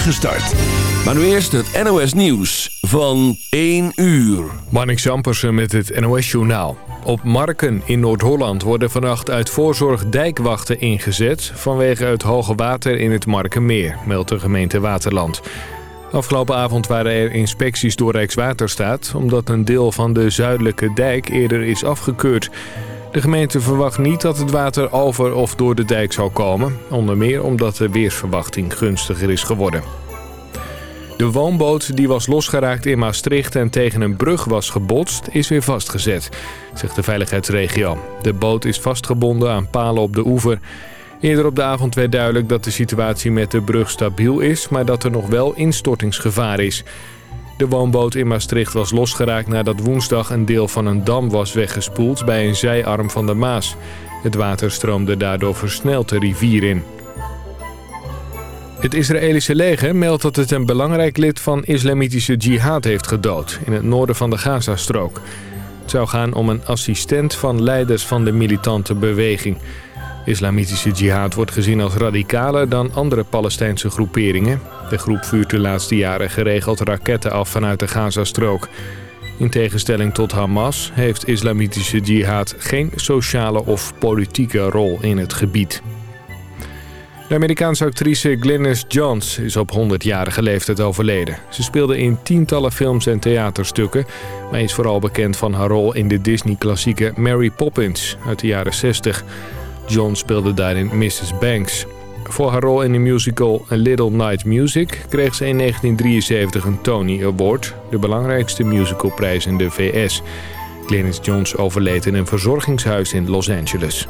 start. Maar nu eerst het NOS Nieuws van 1 uur. Marnik Zampersen met het NOS Journaal. Op Marken in Noord-Holland worden vannacht uit voorzorg dijkwachten ingezet... vanwege het hoge water in het Markenmeer, meldt de gemeente Waterland. Afgelopen avond waren er inspecties door Rijkswaterstaat... omdat een deel van de zuidelijke dijk eerder is afgekeurd... De gemeente verwacht niet dat het water over of door de dijk zal komen. Onder meer omdat de weersverwachting gunstiger is geworden. De woonboot die was losgeraakt in Maastricht en tegen een brug was gebotst... is weer vastgezet, zegt de veiligheidsregio. De boot is vastgebonden aan palen op de oever. Eerder op de avond werd duidelijk dat de situatie met de brug stabiel is... maar dat er nog wel instortingsgevaar is... De woonboot in Maastricht was losgeraakt nadat woensdag een deel van een dam was weggespoeld bij een zijarm van de Maas. Het water stroomde daardoor versneld de rivier in. Het Israëlische leger meldt dat het een belangrijk lid van islamitische jihad heeft gedood in het noorden van de Gazastrook. Het zou gaan om een assistent van leiders van de militante beweging. Islamitische jihad wordt gezien als radicaler dan andere Palestijnse groeperingen. De groep vuurt de laatste jaren geregeld raketten af vanuit de Gazastrook. In tegenstelling tot Hamas heeft islamitische jihad geen sociale of politieke rol in het gebied. De Amerikaanse actrice Glynis Johns is op 100-jarige leeftijd overleden. Ze speelde in tientallen films en theaterstukken... maar is vooral bekend van haar rol in de Disney-klassieke Mary Poppins uit de jaren 60. John speelde daarin Mrs. Banks. Voor haar rol in de musical A Little Night Music kreeg ze in 1973 een Tony Award, de belangrijkste musicalprijs in de VS. Glennis Jones overleed in een verzorgingshuis in Los Angeles.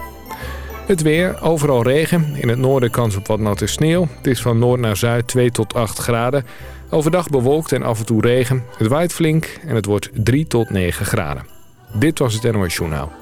Het weer, overal regen. In het noorden kans op wat natte sneeuw. Het is van noord naar zuid 2 tot 8 graden. Overdag bewolkt en af en toe regen. Het waait flink en het wordt 3 tot 9 graden. Dit was het NOS Journaal.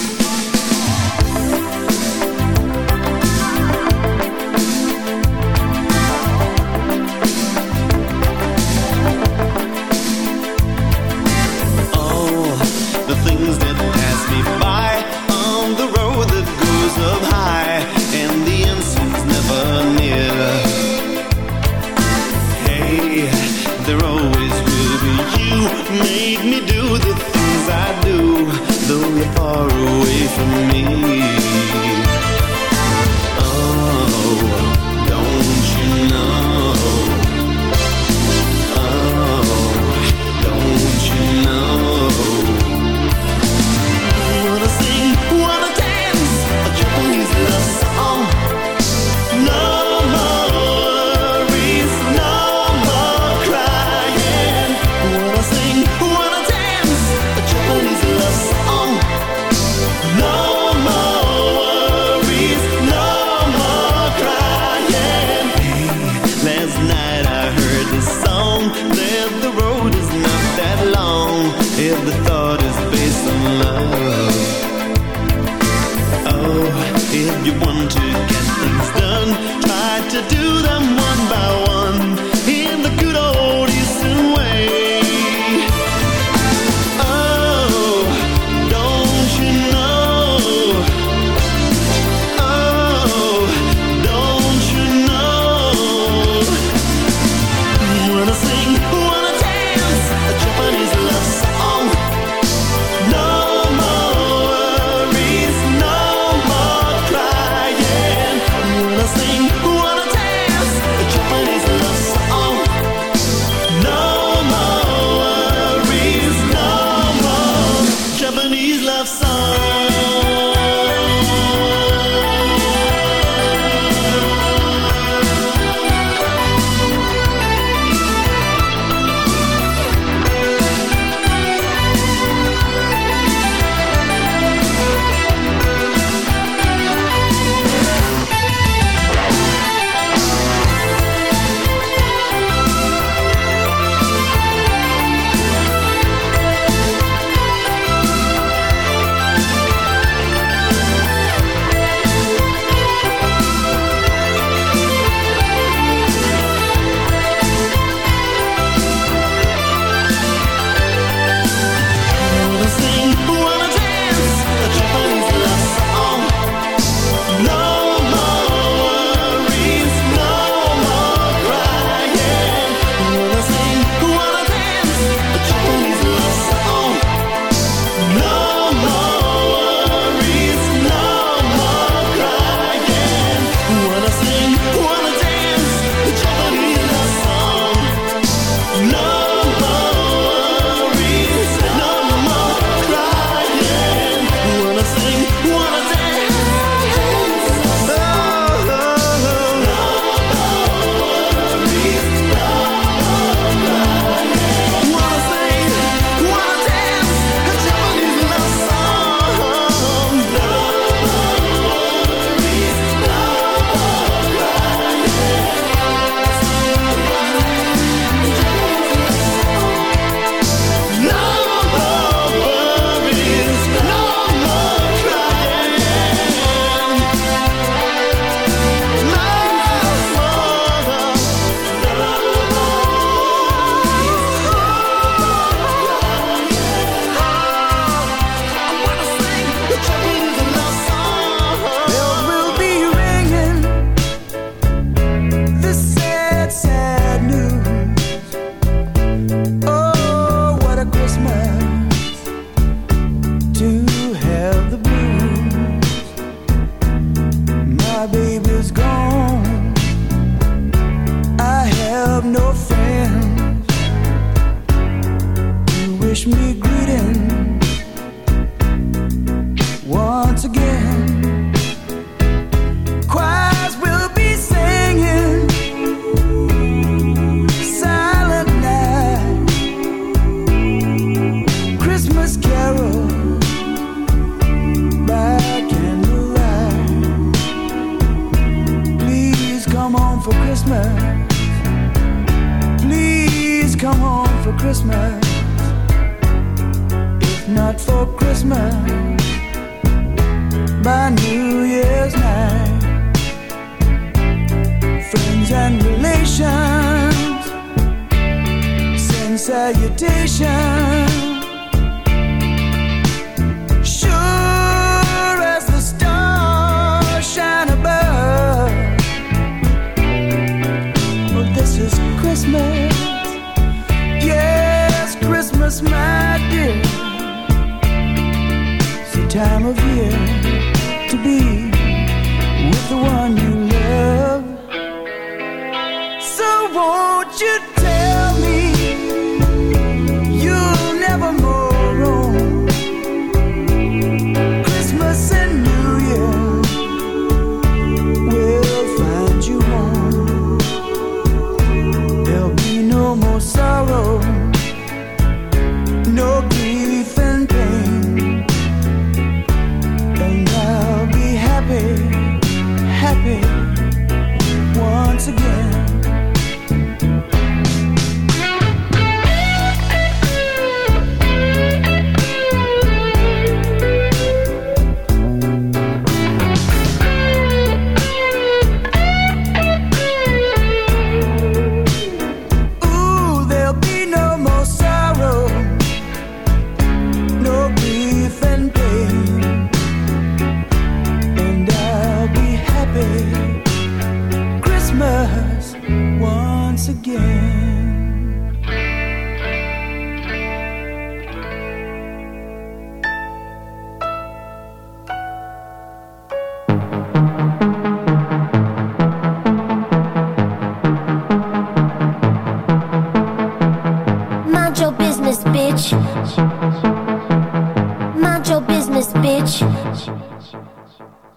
Send salutations. Christmas. Yes, Christmas, my dear. It's the time of year to be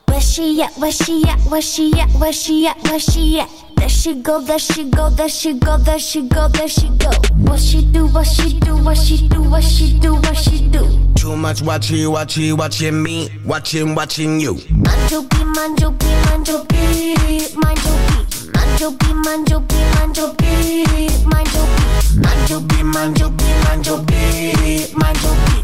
where she at, where she at, where she at, where she at? There she go, there she go, there she go, there she go, there she go. What she do, what she do, what she do, what she do, what she do. Too much watching, watching, watching me, watching, watching you. Manjo B, manjo B, manjo B, manjo B. Manjo B, manjo B, manjo B, manjo B. Manjo B, manjo B, manjo B, manjo B.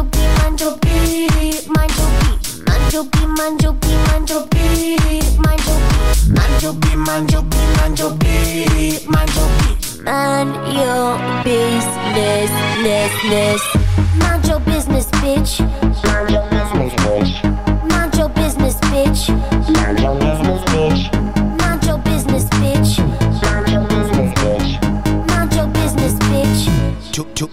B, manjo B, manjo B. Manjo B, manjo B, manjo B, manjo B. Manjo B, manjo B, manjo B, manjo B. Man your business, ness, ness. Mind your business, bitch. Mind your business, bitch. Mind your business, bitch. Mind your business, bitch.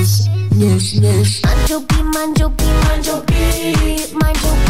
B, manjo B, manjo B, manjo B. Manjo B, manjo B,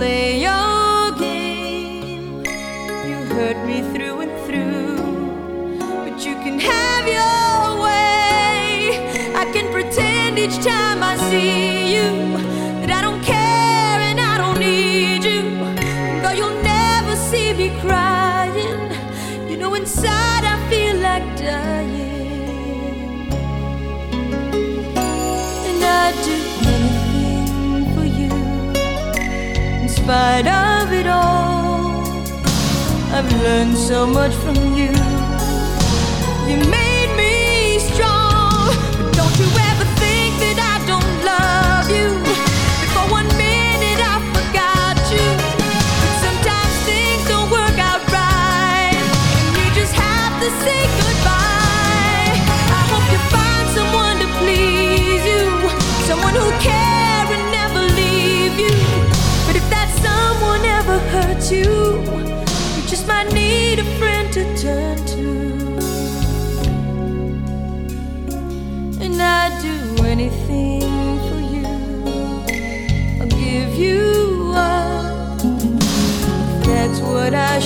lay your spite of it all, I've learned so much from you. you. You just might need a friend to turn to. And I'd do anything for you. I'll give you up. if That's what I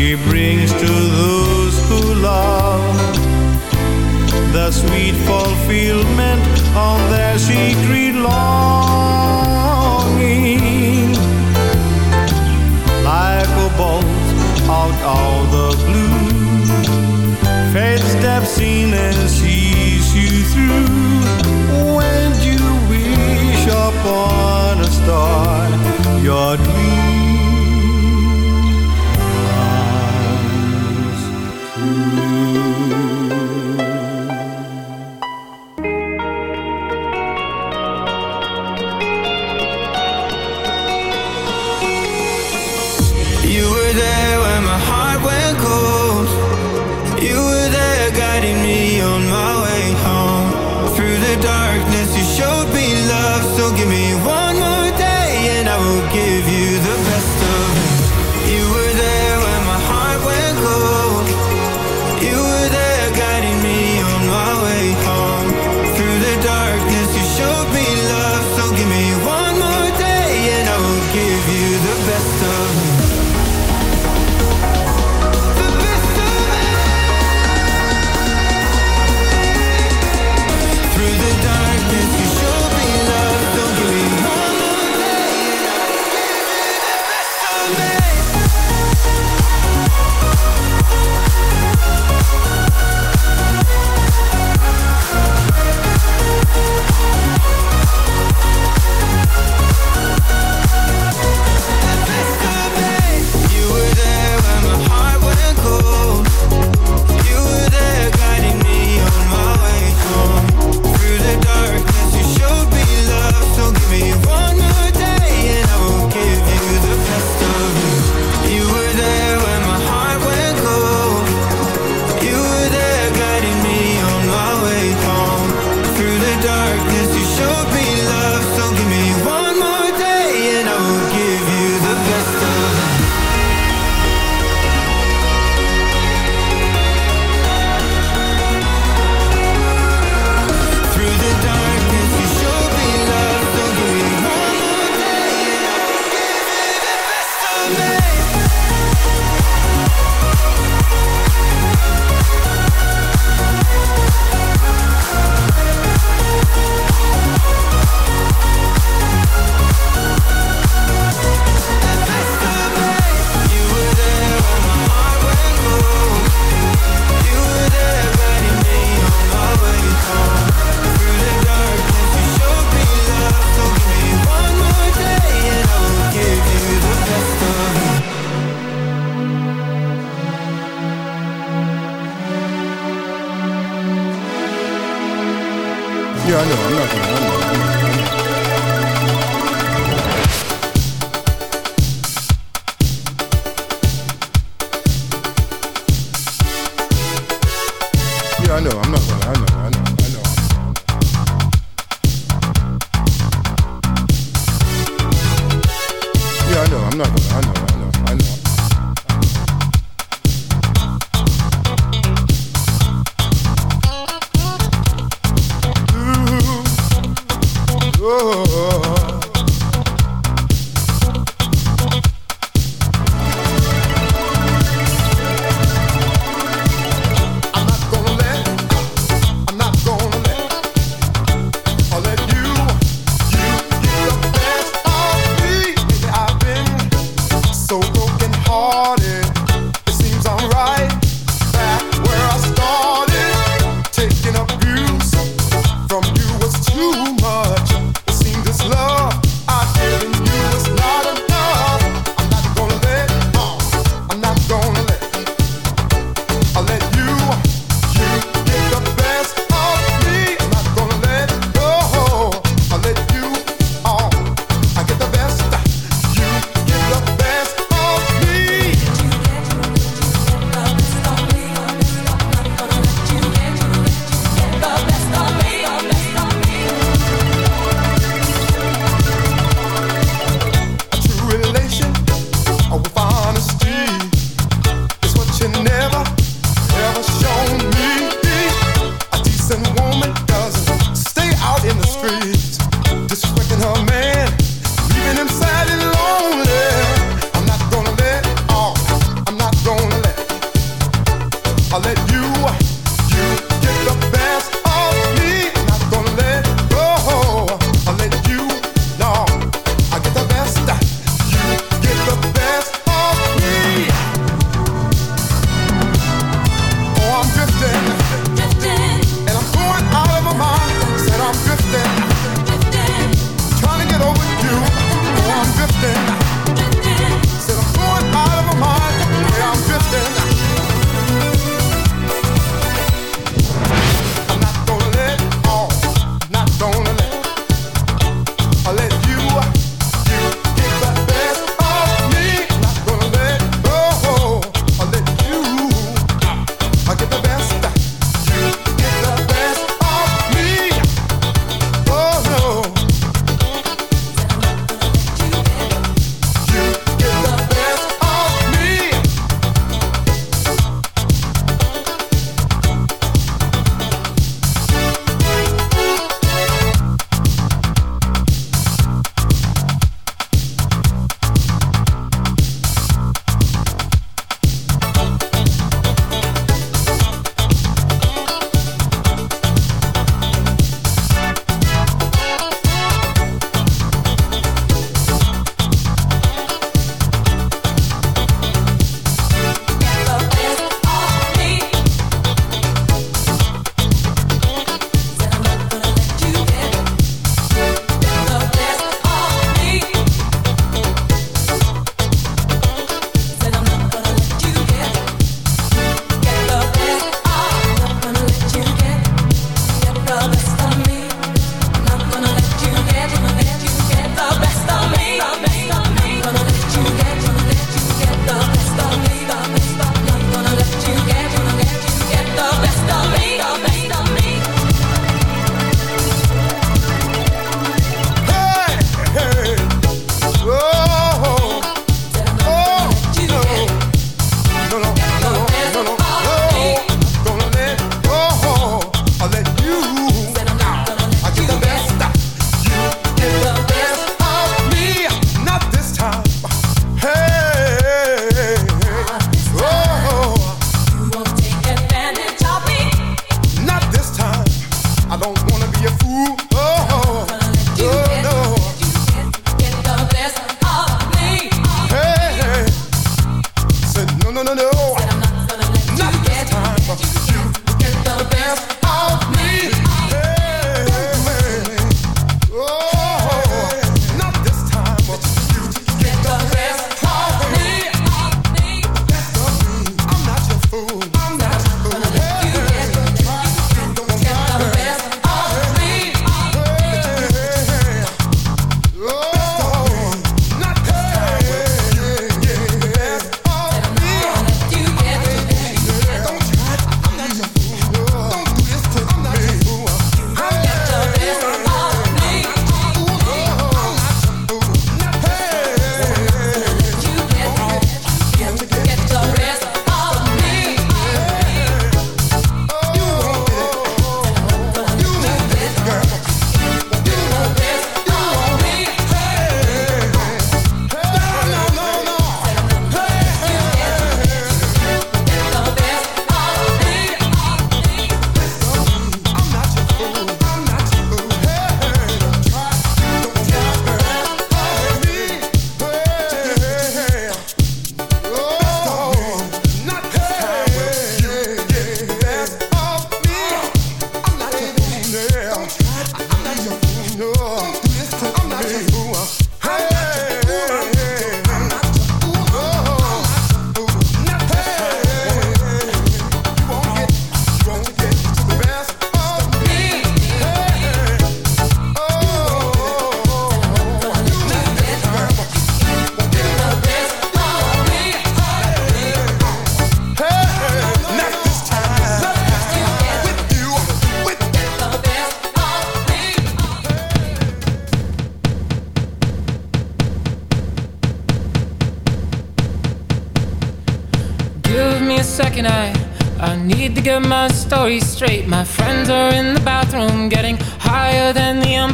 She brings to those who love the sweet fulfillment of their secret longing. Like a bolt out of the blue, faith steps in and sees you through. When you wish upon a star, your dream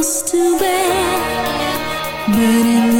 Cross to bear. But in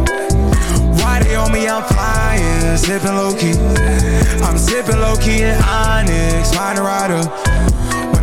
They on me? I'm flying, sipping low key. I'm sipping low key in Onyx, a rider.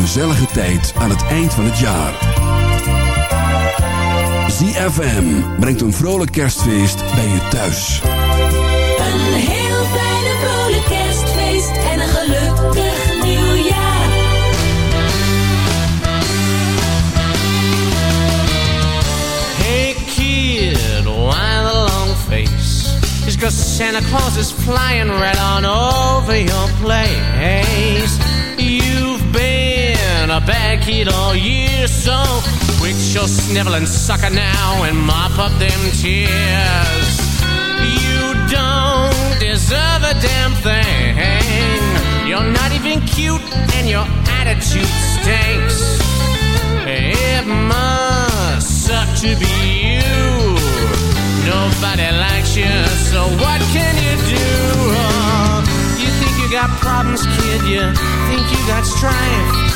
Gezellige tijd aan het eind van het jaar. ZFM brengt een vrolijk kerstfeest bij je thuis. Een heel fijne vrolijk kerstfeest. En een gelukkig nieuwjaar. Hey kid, why the long face? Just cause Santa Claus is flying right on over your place. A bad kid all year, so quit your sniveling sucker now and mop up them tears. You don't deserve a damn thing. You're not even cute and your attitude stinks. It must suck to be you. Nobody likes you, so what can you do? You think you got problems, kid? You think you got strife?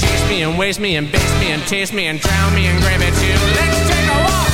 Chase me and waste me and base me and taste me and drown me in gravy too. Let's take a walk.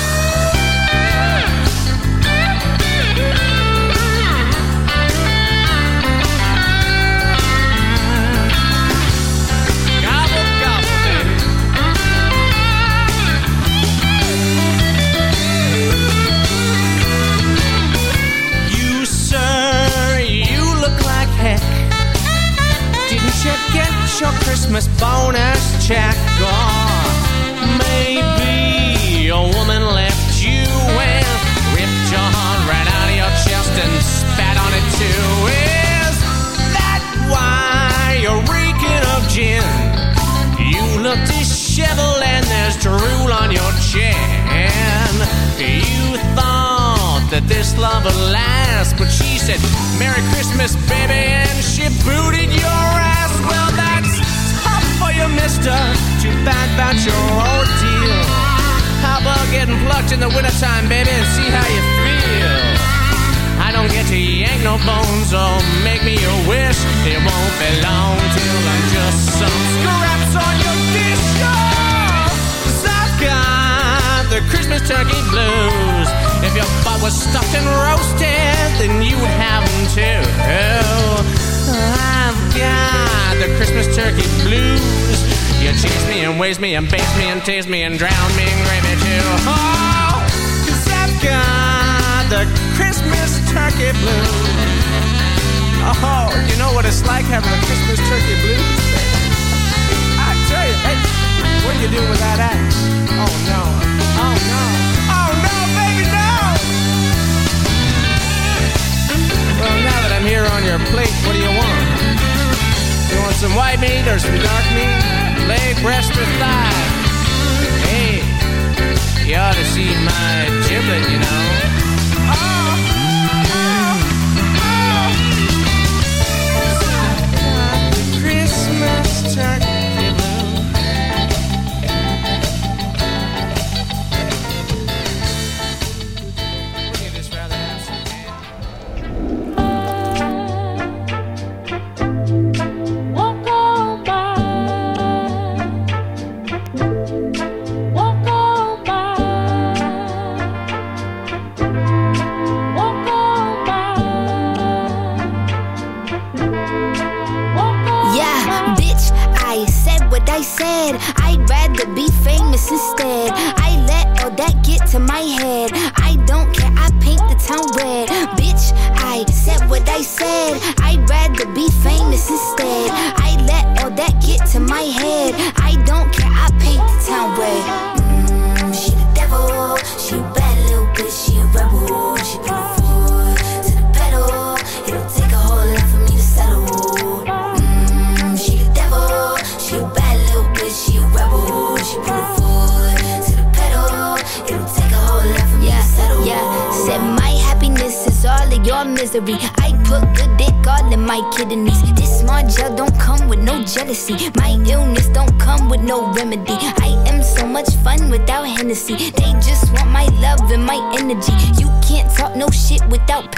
Your Christmas bonus check? Or maybe a woman left you and ripped your heart right out of your chest and spat on it too. Is that why you're reeking of gin? You look disheveled and there's drool on your chin. You thought that this love would last, but she said, Merry Christmas, baby, and she booted your ass. Well, mister. Too bad about your ordeal. How about getting plucked in the wintertime, baby, and see how you feel? I don't get to yank no bones or make me a wish. It won't be long till I'm just some scraps on your dish. Oh, I've got the Christmas turkey blues. If your butt was stuffed and roasted, then you would have them too. I've got the Christmas turkey blues. You chase me and waste me and base me and tease me and drown me in gravy too. Oh, cause I've got the Christmas turkey blues. Oh, you know what it's like having the Christmas turkey blues? I tell you, hey, what are you doing with that? axe? Oh, here on your plate, what do you want? You want some white meat or some dark meat? Leg, breast, or thigh? Hey, you ought to see my giblet, you know.